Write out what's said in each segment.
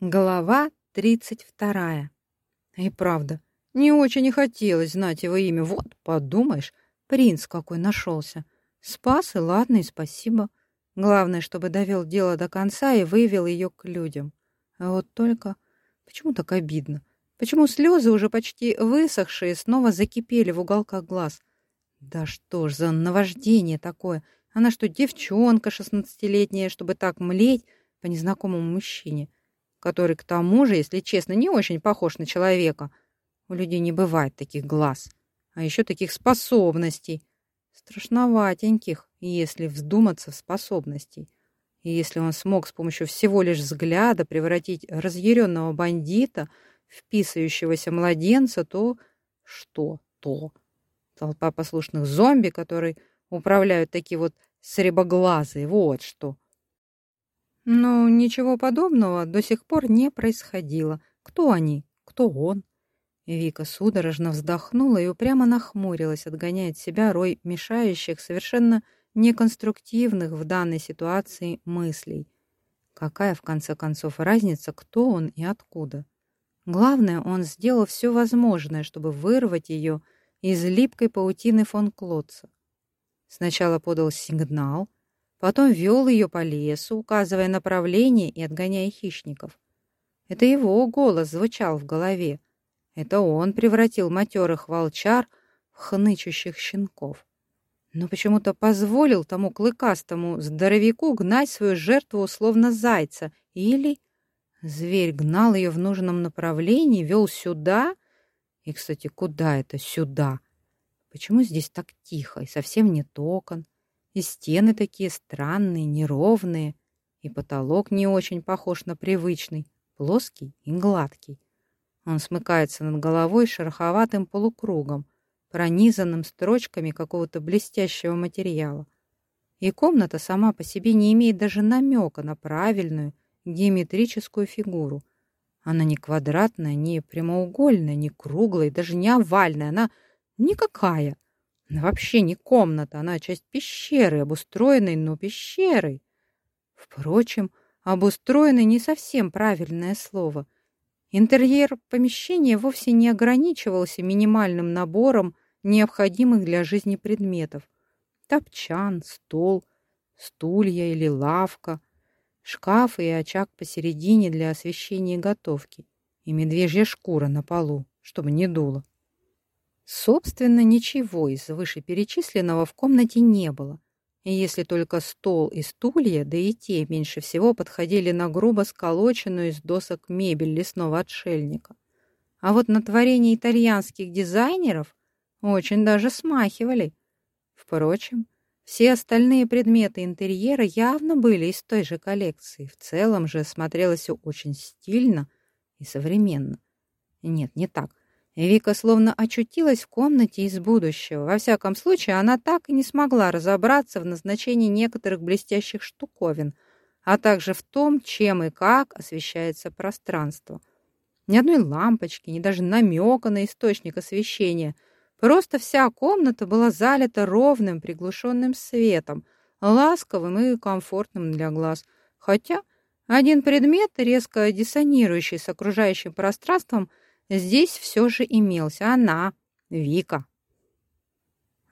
Глава тридцать вторая. И правда, не очень и хотелось знать его имя. Вот, подумаешь, принц какой нашелся. Спас, и ладно, и спасибо. Главное, чтобы довел дело до конца и вывел ее к людям. А вот только... Почему так обидно? Почему слезы, уже почти высохшие, снова закипели в уголках глаз? Да что ж за наваждение такое? Она что, девчонка шестнадцатилетняя, чтобы так млеть по незнакомому мужчине? Который, к тому же, если честно, не очень похож на человека. У людей не бывает таких глаз, а еще таких способностей. Страшноватеньких, если вздуматься в способностей. И если он смог с помощью всего лишь взгляда превратить разъяренного бандита в писающегося младенца, то что то? Толпа послушных зомби, которые управляют такие вот сребоглазые, вот что. Но ничего подобного до сих пор не происходило. Кто они? Кто он? Вика судорожно вздохнула и упрямо нахмурилась, отгоняя от себя рой мешающих, совершенно неконструктивных в данной ситуации мыслей. Какая, в конце концов, разница, кто он и откуда? Главное, он сделал все возможное, чтобы вырвать ее из липкой паутины фон Клотца. Сначала подал сигнал, Потом вел ее по лесу, указывая направление и отгоняя хищников. Это его голос звучал в голове. Это он превратил матерых волчар в хнычущих щенков. Но почему-то позволил тому клыкастому здоровяку гнать свою жертву условно зайца. Или зверь гнал ее в нужном направлении, вел сюда. И, кстати, куда это сюда? Почему здесь так тихо и совсем нет окон? И стены такие странные, неровные, и потолок не очень похож на привычный, плоский и гладкий. Он смыкается над головой шероховатым полукругом, пронизанным строчками какого-то блестящего материала. И комната сама по себе не имеет даже намека на правильную геометрическую фигуру. Она не квадратная, не прямоугольная, не круглая, даже не овальная, она никакая. Она вообще не комната, она часть пещеры, обустроенной, но пещерой. Впрочем, обустроенный не совсем правильное слово. Интерьер помещения вовсе не ограничивался минимальным набором необходимых для жизни предметов. Топчан, стол, стулья или лавка, шкаф и очаг посередине для освещения и готовки, и медвежья шкура на полу, чтобы не дуло. Собственно, ничего из вышеперечисленного в комнате не было, если только стол и стулья, да и те меньше всего подходили на грубо сколоченную из досок мебель лесного отшельника. А вот на творение итальянских дизайнеров очень даже смахивали. Впрочем, все остальные предметы интерьера явно были из той же коллекции. В целом же смотрелось очень стильно и современно. Нет, не так. Вика словно очутилась в комнате из будущего. Во всяком случае, она так и не смогла разобраться в назначении некоторых блестящих штуковин, а также в том, чем и как освещается пространство. Ни одной лампочки, ни даже намека на источник освещения. Просто вся комната была залита ровным приглушенным светом, ласковым и комфортным для глаз. Хотя один предмет, резко диссонирующий с окружающим пространством, Здесь все же имелся она, Вика.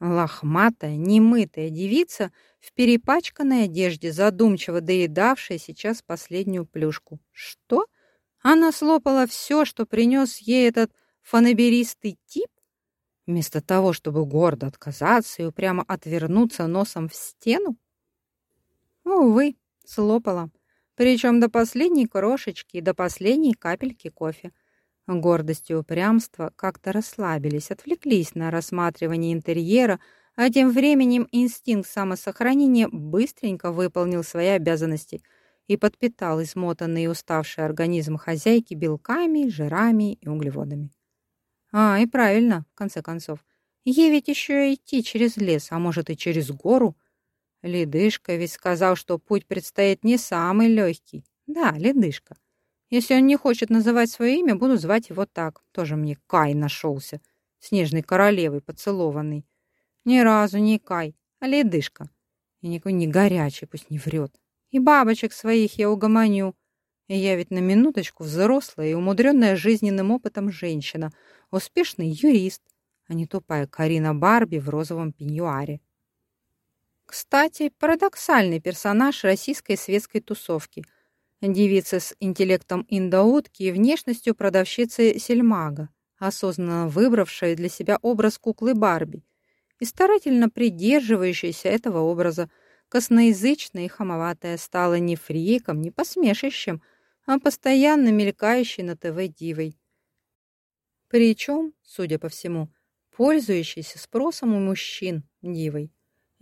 Лохматая, немытая девица в перепачканной одежде, задумчиво доедавшая сейчас последнюю плюшку. Что? Она слопала все, что принес ей этот фанаберистый тип? Вместо того, чтобы гордо отказаться и упрямо отвернуться носом в стену? Увы, слопала. Причем до последней крошечки и до последней капельки кофе. Гордость и упрямство как-то расслабились, отвлеклись на рассматривание интерьера, а тем временем инстинкт самосохранения быстренько выполнил свои обязанности и подпитал измотанный и уставший организм хозяйки белками, жирами и углеводами. А, и правильно, в конце концов. Ей ведь еще идти через лес, а может и через гору. Ледышка ведь сказал, что путь предстоит не самый легкий. Да, ледышка. Если он не хочет называть свое имя, буду звать его так. Тоже мне Кай нашелся. Снежной королевой поцелованный. Ни разу не Кай, а ледышка. И никакой не горячий, пусть не врет. И бабочек своих я угомоню. И я ведь на минуточку взрослая и умудренная жизненным опытом женщина, успешный юрист, а не тупая Карина Барби в розовом пеньюаре. Кстати, парадоксальный персонаж российской светской тусовки. Девица с интеллектом индоутки и внешностью продавщицы сельмага, осознанно выбравшая для себя образ куклы Барби и старательно придерживающаяся этого образа, косноязычная и хамоватая, стала не фриком, не посмешищем, а постоянно мелькающей на ТВ дивой. Причем, судя по всему, пользующейся спросом у мужчин дивой.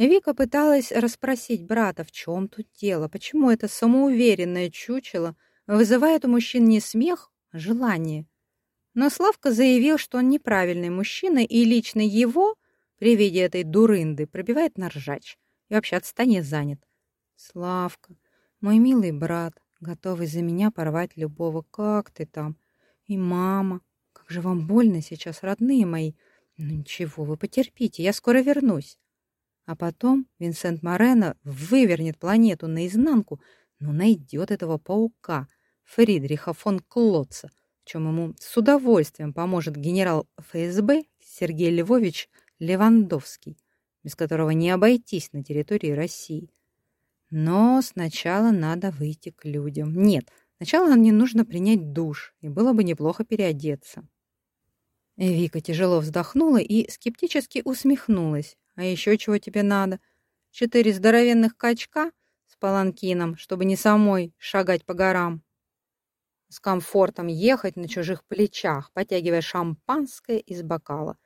Вика пыталась расспросить брата, в чем тут дело, почему это самоуверенное чучело вызывает у мужчин не смех, а желание. Но Славка заявил, что он неправильный мужчина, и лично его при виде этой дурынды пробивает на ржач. И вообще отстань занят. Славка, мой милый брат, готовый за меня порвать любого, как ты там? И мама, как же вам больно сейчас, родные мои. Ну ничего, вы потерпите, я скоро вернусь. А потом Винсент Морено вывернет планету наизнанку, но найдет этого паука, Фридриха фон Клотца, в чем ему с удовольствием поможет генерал ФСБ Сергей Львович Левандовский, без которого не обойтись на территории России. Но сначала надо выйти к людям. Нет, сначала мне нужно принять душ, и было бы неплохо переодеться. Вика тяжело вздохнула и скептически усмехнулась. А еще чего тебе надо? Четыре здоровенных качка с паланкином, чтобы не самой шагать по горам. С комфортом ехать на чужих плечах, потягивая шампанское из бокала.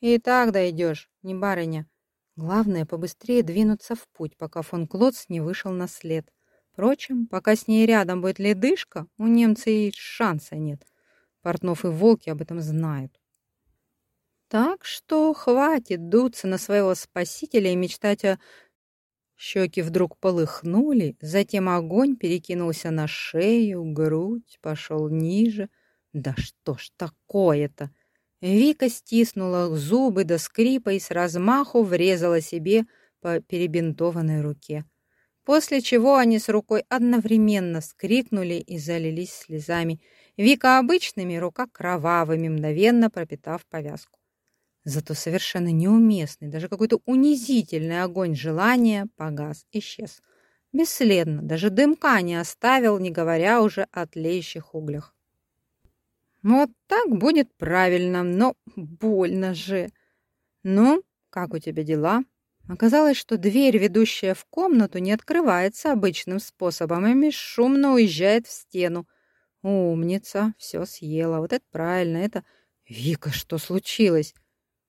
И так дойдешь, не барыня. Главное, побыстрее двинуться в путь, пока фон Клотс не вышел на след. Впрочем, пока с ней рядом будет ледышка, у немца и шанса нет. Портнов и Волки об этом знают. Так что хватит дуться на своего спасителя и мечтать о... Щеки вдруг полыхнули, затем огонь перекинулся на шею, грудь, пошел ниже. Да что ж такое-то? Вика стиснула зубы до скрипа и с размаху врезала себе по перебинтованной руке. После чего они с рукой одновременно вскрикнули и залились слезами. Вика обычными, рука кровавыми, мгновенно пропитав повязку. Зато совершенно неуместный, даже какой-то унизительный огонь желания погас, исчез. Бесследно, даже дымка не оставил, не говоря уже о тлеющих углях. Вот так будет правильно, но больно же. Ну, как у тебя дела? Оказалось, что дверь, ведущая в комнату, не открывается обычным способом и бесшумно уезжает в стену. Умница, все съела. Вот это правильно, это... Вика, что случилось?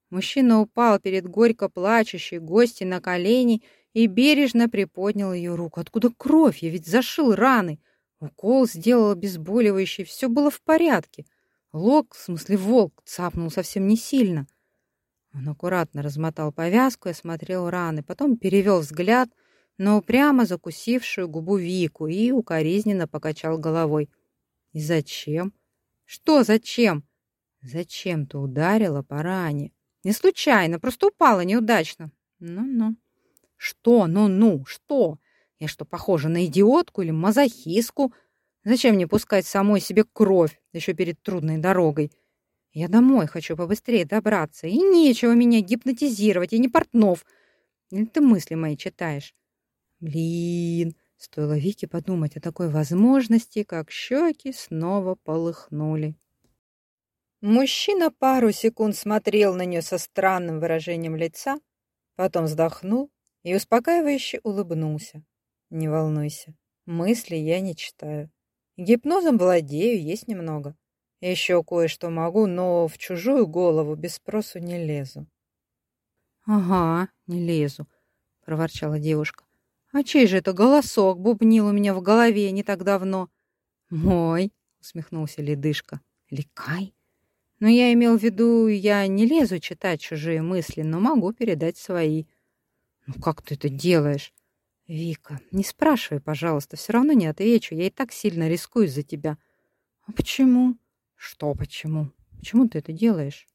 Мужчина упал перед горько плачущей гостьей на колени и бережно приподнял ее руку. Откуда кровь? Я ведь зашил раны. Укол сделал обезболивающий, все было в порядке. Лок, в смысле волк, цапнул совсем не сильно. Он аккуратно размотал повязку и осмотрел раны, потом перевел взгляд на упрямо закусившую губу Вику и укоризненно покачал головой. «И зачем? Что зачем? Зачем ты ударила по ране?» Не случайно, просто упала неудачно. Ну-ну. Что? Ну-ну, что? Я что, похожа на идиотку или мазохистку? Зачем мне пускать самой себе кровь, еще перед трудной дорогой? Я домой хочу побыстрее добраться, и нечего меня гипнотизировать, и не Портнов. Или ты мысли мои читаешь? Блин, стоило Вике подумать о такой возможности, как щеки снова полыхнули. Мужчина пару секунд смотрел на нее со странным выражением лица, потом вздохнул и успокаивающе улыбнулся. «Не волнуйся, мысли я не читаю. Гипнозом владею, есть немного. Еще кое-что могу, но в чужую голову без спросу не лезу». «Ага, не лезу», — проворчала девушка. «А чей же это голосок бубнил у меня в голове не так давно?» «Мой», — усмехнулся ледышка. «Ликай?» Но я имел в виду, я не лезу читать чужие мысли, но могу передать свои. Ну как ты это делаешь? Вика, не спрашивай, пожалуйста, все равно не отвечу. Я и так сильно рискую за тебя. А почему? Что почему? Почему ты это делаешь?